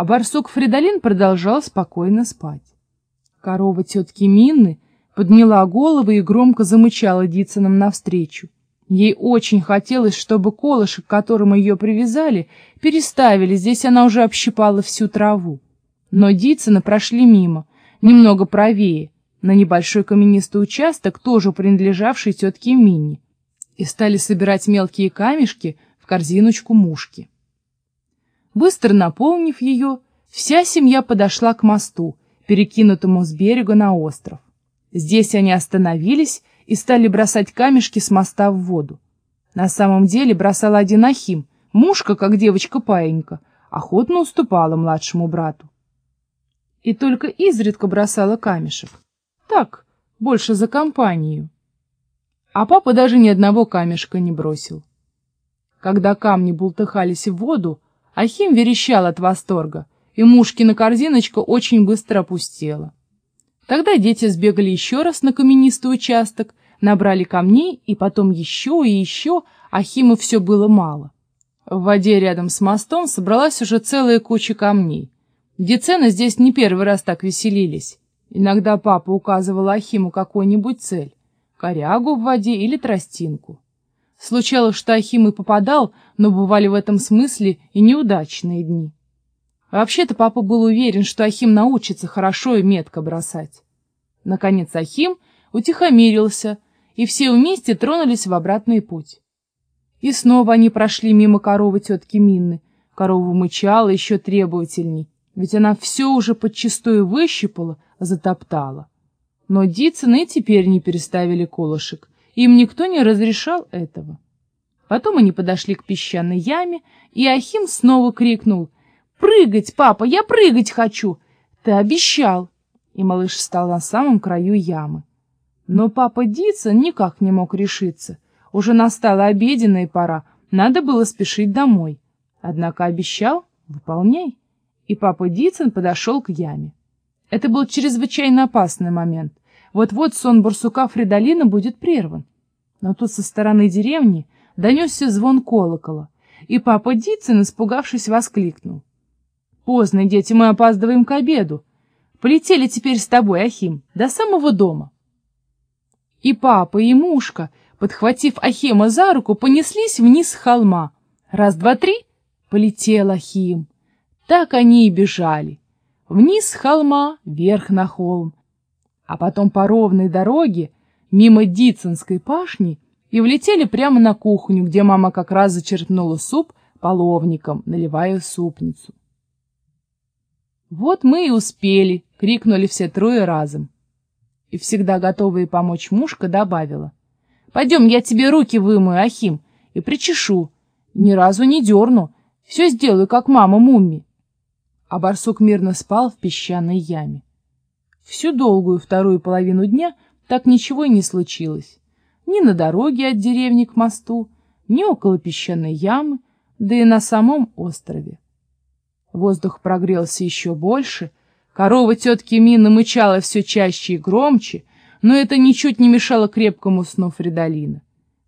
а барсук Фридолин продолжал спокойно спать. Корова тетки Минны подняла голову и громко замычала Дицыным навстречу. Ей очень хотелось, чтобы колышек, к которому ее привязали, переставили, здесь она уже общипала всю траву. Но Дицыны прошли мимо, немного правее, на небольшой каменистый участок, тоже принадлежавший тетке Минни, и стали собирать мелкие камешки в корзиночку мушки. Быстро наполнив ее, вся семья подошла к мосту, перекинутому с берега на остров. Здесь они остановились и стали бросать камешки с моста в воду. На самом деле бросал один Ахим, мушка, как девочка-паенька, охотно уступала младшему брату. И только изредка бросала камешек. Так, больше за компанию. А папа даже ни одного камешка не бросил. Когда камни бултыхались в воду, Ахим верещал от восторга, и мушкина корзиночка очень быстро опустела. Тогда дети сбегали еще раз на каменистый участок, набрали камней, и потом еще и еще, а Химу все было мало. В воде рядом с мостом собралась уже целая куча камней. Децены здесь не первый раз так веселились. Иногда папа указывал Ахиму какую-нибудь цель — корягу в воде или тростинку. Случалось, что Ахим и попадал, но бывали в этом смысле и неудачные дни. Вообще-то папа был уверен, что Ахим научится хорошо и метко бросать. Наконец Ахим утихомирился, и все вместе тронулись в обратный путь. И снова они прошли мимо коровы тетки Минны. Корова мычала еще требовательней, ведь она все уже подчистую выщипала, затоптала. Но Дицыны теперь не переставили колышек, им никто не разрешал этого. Потом они подошли к песчаной яме, и Ахим снова крикнул «Прыгать, папа, я прыгать хочу!» «Ты обещал!» И малыш встал на самом краю ямы. Но папа Дицын никак не мог решиться. Уже настала обеденная пора, надо было спешить домой. Однако обещал — выполняй. И папа Дицын подошел к яме. Это был чрезвычайно опасный момент. Вот-вот сон барсука Фридолина будет прерван. Но тут со стороны деревни донесся звон колокола, и папа Дицын, испугавшись, воскликнул. «Поздно, дети, мы опаздываем к обеду. Полетели теперь с тобой, Ахим, до самого дома». И папа, и мушка, подхватив Ахима за руку, понеслись вниз с холма. Раз, два, три — полетел Ахим. Так они и бежали. Вниз с холма, вверх на холм. А потом по ровной дороге мимо Дицинской пашни и влетели прямо на кухню, где мама как раз зачерпнула суп половником, наливая супницу. «Вот мы и успели!» — крикнули все трое разом. И всегда готовая помочь мушка добавила. «Пойдем, я тебе руки вымою, Ахим, и причешу. Ни разу не дерну, все сделаю, как мама Мумми». А барсук мирно спал в песчаной яме. Всю долгую вторую половину дня — так ничего и не случилось. Ни на дороге от деревни к мосту, ни около песчаной ямы, да и на самом острове. Воздух прогрелся еще больше, корова тетки Мины мычала все чаще и громче, но это ничуть не мешало крепкому сну Фридолина.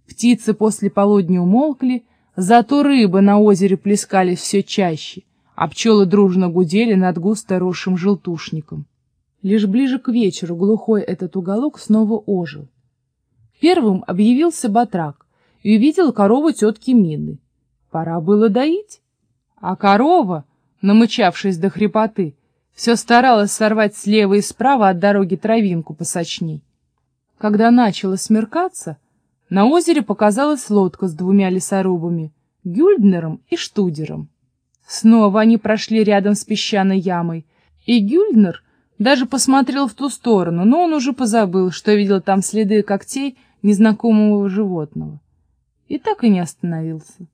Птицы после полудня умолкли, зато рыбы на озере плескались все чаще, а пчелы дружно гудели над густо росшим желтушником. Лишь ближе к вечеру глухой этот уголок снова ожил. Первым объявился батрак и увидел корову тетки Мины. Пора было доить. А корова, намычавшись до хрипоты, все старалась сорвать слева и справа от дороги травинку посочней. Когда начало смеркаться, на озере показалась лодка с двумя лесорубами, Гюльднером и Штудером. Снова они прошли рядом с песчаной ямой, и Гюльднер даже посмотрел в ту сторону, но он уже позабыл, что видел там следы когтей незнакомого животного. И так и не остановился.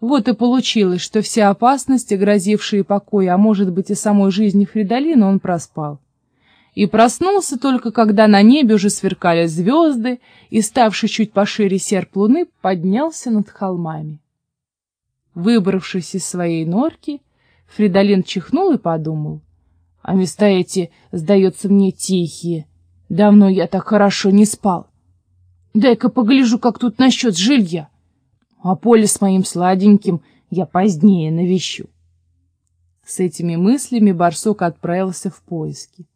Вот и получилось, что все опасности, грозившие покою, а может быть и самой жизни Фридолина, он проспал. И проснулся только, когда на небе уже сверкали звезды, и, ставший чуть пошире серп луны, поднялся над холмами. Выбравшись из своей норки, Фридолин чихнул и подумал — а места эти, сдается мне, тихие. Давно я так хорошо не спал. Дай-ка погляжу, как тут насчет жилья. А поле с моим сладеньким я позднее навещу. С этими мыслями барсук отправился в поиски.